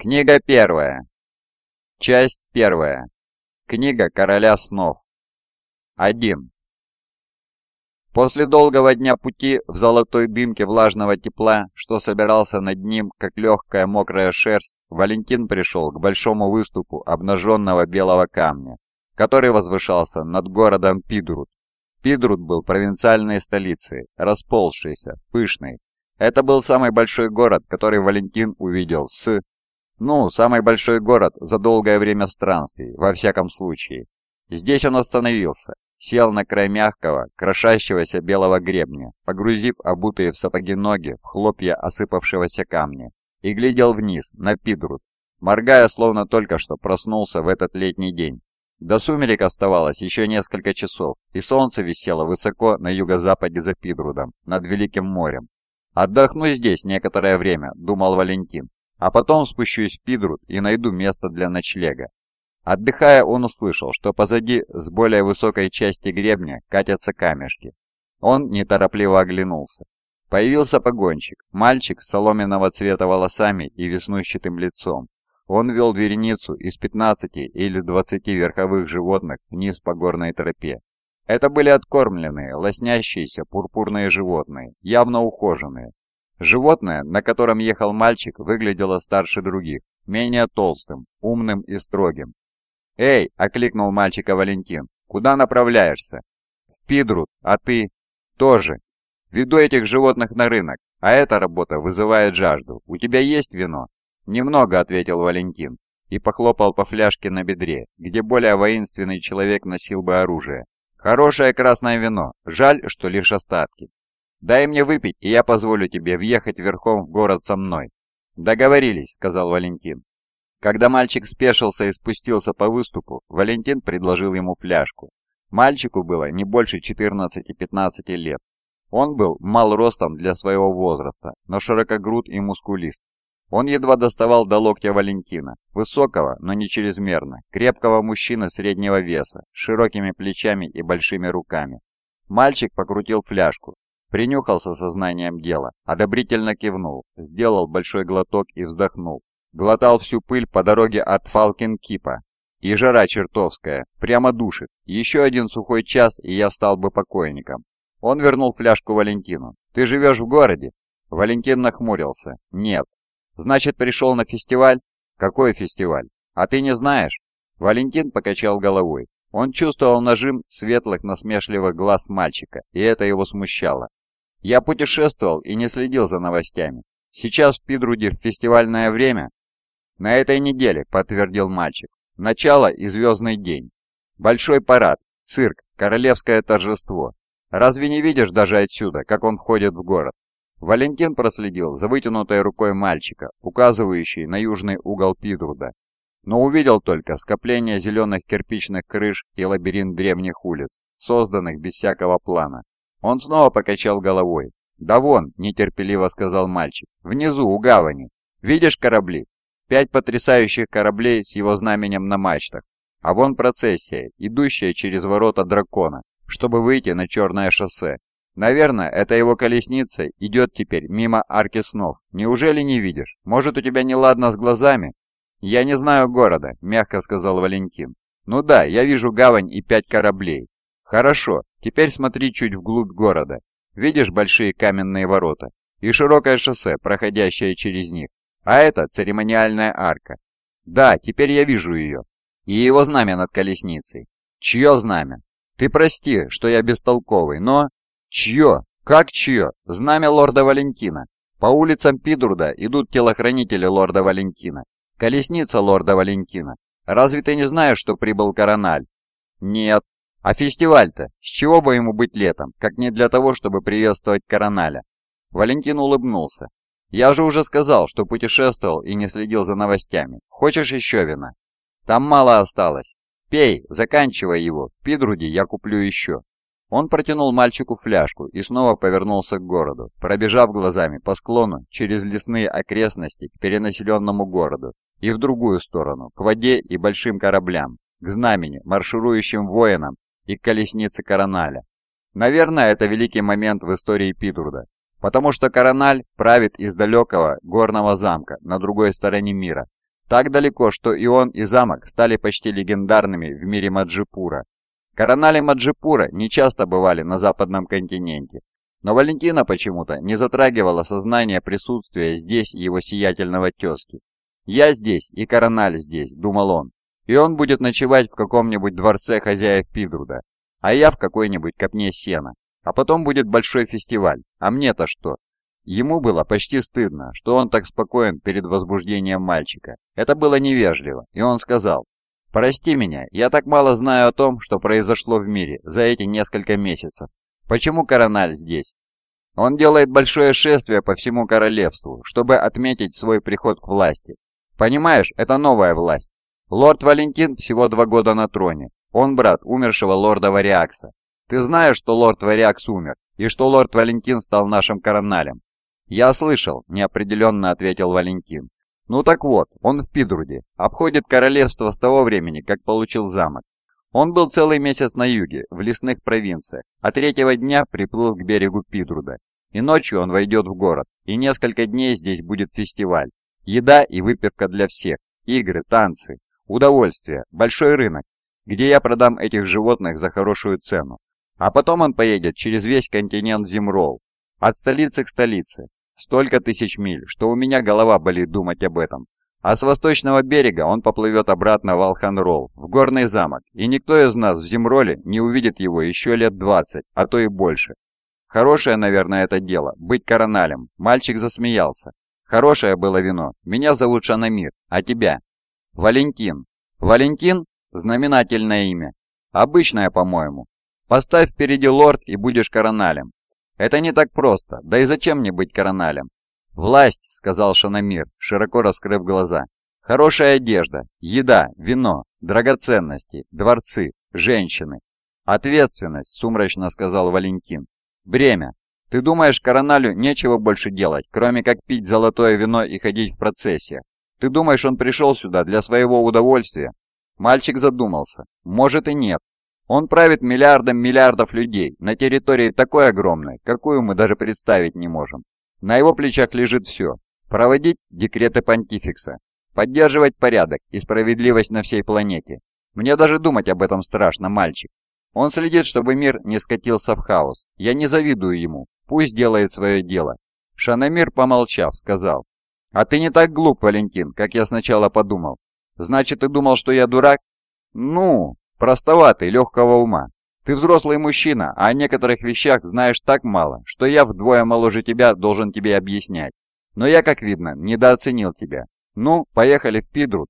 Книга первая. Часть первая. Книга короля снов. 1. После долгого дня пути в золотой дымке влажного тепла, что собирался над ним, как легкая мокрая шерсть, Валентин пришел к большому выступу обнаженного белого камня, который возвышался над городом Пидрут. Пидрут был провинциальной столицей, расползшейся, пышной. Это был самый большой город, который Валентин увидел с ну, самый большой город за долгое время странствий, во всяком случае. Здесь он остановился, сел на край мягкого, крошащегося белого гребня, погрузив обутые в сапоги ноги в хлопья осыпавшегося камня, и глядел вниз, на Пидрут, моргая, словно только что проснулся в этот летний день. До сумерек оставалось еще несколько часов, и солнце висело высоко на юго-западе за Пидрудом, над Великим морем. «Отдохну здесь некоторое время», — думал Валентин, а потом спущусь в Пидрут и найду место для ночлега. Отдыхая, он услышал, что позади с более высокой части гребня катятся камешки. Он неторопливо оглянулся. Появился погонщик, мальчик с соломенного цвета волосами и веснущатым лицом. Он вел вереницу из 15 или 20 верховых животных вниз по горной тропе. Это были откормленные, лоснящиеся пурпурные животные, явно ухоженные, Животное, на котором ехал мальчик, выглядело старше других, менее толстым, умным и строгим. «Эй!» – окликнул мальчика Валентин. «Куда направляешься?» «В Пидрут, а ты?» «Тоже. Веду этих животных на рынок, а эта работа вызывает жажду. У тебя есть вино?» «Немного», – ответил Валентин и похлопал по фляжке на бедре, где более воинственный человек носил бы оружие. «Хорошее красное вино. Жаль, что лишь остатки. Дай мне выпить, и я позволю тебе въехать верхом в город со мной». «Договорились», — сказал Валентин. Когда мальчик спешился и спустился по выступу, Валентин предложил ему фляжку. Мальчику было не больше 14-15 лет. Он был мал ростом для своего возраста, но широкогруд и мускулист. Он едва доставал до локтя Валентина, высокого, но не чрезмерно, крепкого мужчины среднего веса, с широкими плечами и большими руками. Мальчик покрутил фляжку, Принюхался сознанием дела, одобрительно кивнул, сделал большой глоток и вздохнул. Глотал всю пыль по дороге от Фалкин-Кипа. И жара чертовская, прямо душит. Еще один сухой час, и я стал бы покойником. Он вернул фляжку Валентину. «Ты живешь в городе?» Валентин нахмурился. «Нет». «Значит, пришел на фестиваль?» «Какой фестиваль? А ты не знаешь?» Валентин покачал головой. Он чувствовал нажим светлых насмешливых глаз мальчика, и это его смущало. Я путешествовал и не следил за новостями. Сейчас в Пидруде фестивальное время. На этой неделе, подтвердил мальчик. Начало и звездный день. Большой парад, цирк, королевское торжество. Разве не видишь даже отсюда, как он входит в город? Валентин проследил за вытянутой рукой мальчика, указывающей на южный угол Пидруда, но увидел только скопление зеленых кирпичных крыш и лабиринт древних улиц, созданных без всякого плана. Он снова покачал головой. «Да вон», — нетерпеливо сказал мальчик, — «внизу, у гавани. Видишь корабли? Пять потрясающих кораблей с его знаменем на мачтах. А вон процессия, идущая через ворота дракона, чтобы выйти на черное шоссе. Наверное, это его колесница идет теперь мимо арки снов. Неужели не видишь? Может, у тебя неладно с глазами?» «Я не знаю города», — мягко сказал Валентин. «Ну да, я вижу гавань и пять кораблей. Хорошо, теперь смотри чуть вглубь города. Видишь большие каменные ворота и широкое шоссе, проходящее через них. А это церемониальная арка. Да, теперь я вижу ее. И его знамя над колесницей. Чье знамя? Ты прости, что я бестолковый, но... Чье? Как чье? Знамя лорда Валентина. По улицам Пидруда идут телохранители лорда Валентина. Колесница лорда Валентина. Разве ты не знаешь, что прибыл Корональ? Нет, а фестиваль-то, с чего бы ему быть летом, как не для того, чтобы приветствовать Короналя? Валентин улыбнулся. «Я же уже сказал, что путешествовал и не следил за новостями. Хочешь еще вина?» «Там мало осталось. Пей, заканчивай его. В Пидруде я куплю еще». Он протянул мальчику фляжку и снова повернулся к городу, пробежав глазами по склону через лесные окрестности к перенаселенному городу и в другую сторону, к воде и большим кораблям, к знамени, марширующим воинам и колесницы Короналя. Наверное, это великий момент в истории Питурда, потому что Корональ правит из далекого горного замка на другой стороне мира, Так далеко, что и он, и замок стали почти легендарными в мире Маджипура. Коронали Маджипура не часто бывали на западном континенте, но Валентина почему-то не затрагивала сознание присутствия здесь его сиятельного тезки. «Я здесь, и Корональ здесь», — думал он, и он будет ночевать в каком-нибудь дворце хозяев Пидруда, а я в какой-нибудь копне сена. А потом будет большой фестиваль, а мне-то что? Ему было почти стыдно, что он так спокоен перед возбуждением мальчика. Это было невежливо, и он сказал, «Прости меня, я так мало знаю о том, что произошло в мире за эти несколько месяцев. Почему Корональ здесь?» Он делает большое шествие по всему королевству, чтобы отметить свой приход к власти. Понимаешь, это новая власть. Лорд Валентин всего два года на троне. Он брат умершего лорда Вариакса. Ты знаешь, что лорд Вариакс умер, и что лорд Валентин стал нашим короналем?» «Я слышал», — неопределенно ответил Валентин. «Ну так вот, он в Пидруде, обходит королевство с того времени, как получил замок. Он был целый месяц на юге, в лесных провинциях, а третьего дня приплыл к берегу Пидруда. И ночью он войдет в город, и несколько дней здесь будет фестиваль. Еда и выпивка для всех, игры, танцы, удовольствие, большой рынок, где я продам этих животных за хорошую цену. А потом он поедет через весь континент Зимрол, от столицы к столице. Столько тысяч миль, что у меня голова болит думать об этом. А с восточного берега он поплывет обратно в Алханрол, в горный замок, и никто из нас в Зимроле не увидит его еще лет 20, а то и больше. Хорошее, наверное, это дело, быть короналем. Мальчик засмеялся. Хорошее было вино. Меня зовут Шанамир, а тебя? Валентин. Валентин? Знаменательное имя. Обычное, по-моему. Поставь впереди лорд и будешь короналем. Это не так просто, да и зачем мне быть короналем? «Власть», — сказал Шанамир, широко раскрыв глаза. «Хорошая одежда, еда, вино, драгоценности, дворцы, женщины. Ответственность», — сумрачно сказал Валентин. «Бремя. Ты думаешь, короналю нечего больше делать, кроме как пить золотое вино и ходить в процессиях? Ты думаешь, он пришел сюда для своего удовольствия? Мальчик задумался. Может и нет. Он правит миллиардом миллиардов людей на территории такой огромной, какую мы даже представить не можем. На его плечах лежит все. Проводить декреты понтификса, поддерживать порядок и справедливость на всей планете. Мне даже думать об этом страшно, мальчик. Он следит, чтобы мир не скатился в хаос. Я не завидую ему. Пусть делает свое дело. Шанамир, помолчав, сказал. «А ты не так глуп, Валентин, как я сначала подумал. Значит, ты думал, что я дурак? Ну, простоватый, легкого ума. Ты взрослый мужчина, а о некоторых вещах знаешь так мало, что я вдвое моложе тебя должен тебе объяснять. Но я, как видно, недооценил тебя. Ну, поехали в Пидрут,